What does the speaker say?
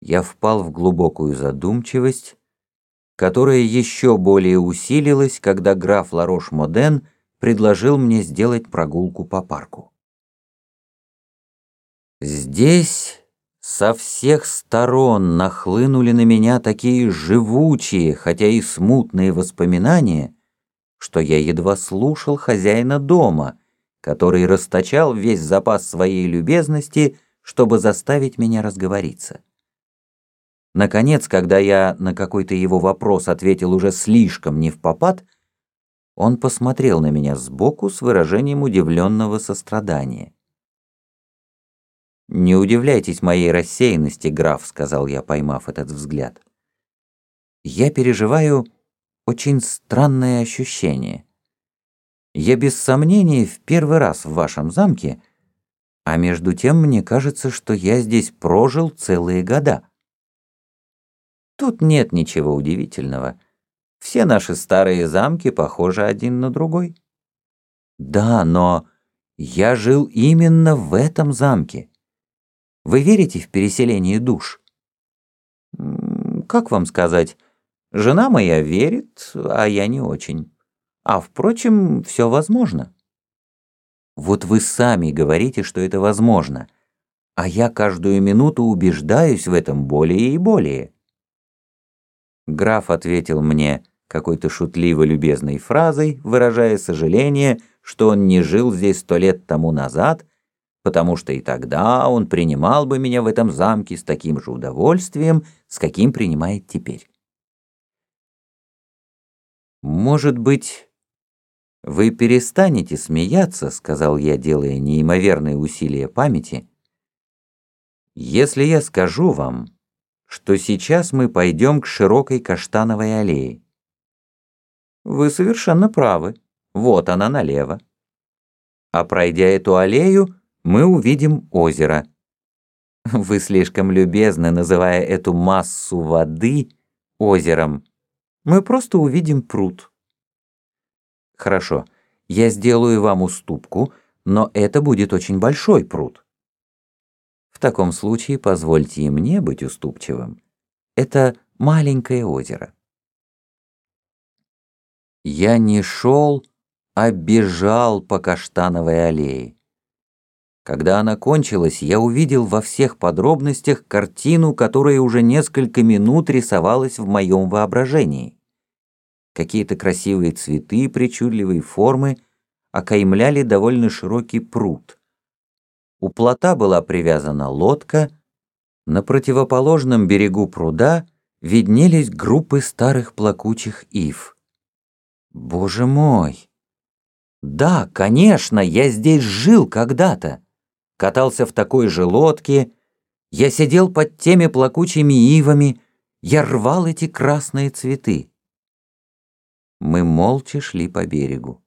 Я впал в глубокую задумчивость, которая еще более усилилась, когда граф Ларош-Моден предложил мне сделать прогулку по парку. Здесь со всех сторон нахлынули на меня такие живучие, хотя и смутные воспоминания, что я едва слушал хозяина дома, который расточал весь запас своей любезности, чтобы заставить меня разговориться. Наконец, когда я на какой-то его вопрос ответил уже слишком не в попад, он посмотрел на меня сбоку с выражением удивленного сострадания. «Не удивляйтесь моей рассеянности, граф», — сказал я, поймав этот взгляд. «Я переживаю очень странное ощущение. Я без сомнения в первый раз в вашем замке, а между тем мне кажется, что я здесь прожил целые года». Тут нет ничего удивительного. Все наши старые замки похожи один на другой. Да, но я жил именно в этом замке. Вы верите в переселение душ? Как вам сказать? Жена моя верит, а я не очень. А впрочем, все возможно. Вот вы сами говорите, что это возможно, а я каждую минуту убеждаюсь в этом более и более. Граф ответил мне какой-то шутливо-любезной фразой, выражая сожаление, что он не жил здесь сто лет тому назад, потому что и тогда он принимал бы меня в этом замке с таким же удовольствием, с каким принимает теперь. «Может быть, вы перестанете смеяться», — сказал я, делая неимоверные усилия памяти, «если я скажу вам, что сейчас мы пойдем к широкой каштановой аллее. Вы совершенно правы. Вот она налево. А пройдя эту аллею, мы увидим озеро. Вы слишком любезны, называя эту массу воды озером. Мы просто увидим пруд. Хорошо, я сделаю вам уступку, но это будет очень большой пруд. В таком случае позвольте и мне быть уступчивым. Это маленькое озеро. Я не шел, а бежал по каштановой аллее. Когда она кончилась, я увидел во всех подробностях картину, которая уже несколько минут рисовалась в моем воображении. Какие-то красивые цветы причудливой формы окаймляли довольно широкий пруд. У плота была привязана лодка, на противоположном берегу пруда виднелись группы старых плакучих ив. Боже мой! Да, конечно, я здесь жил когда-то. Катался в такой же лодке, я сидел под теми плакучими ивами, я рвал эти красные цветы. Мы молча шли по берегу.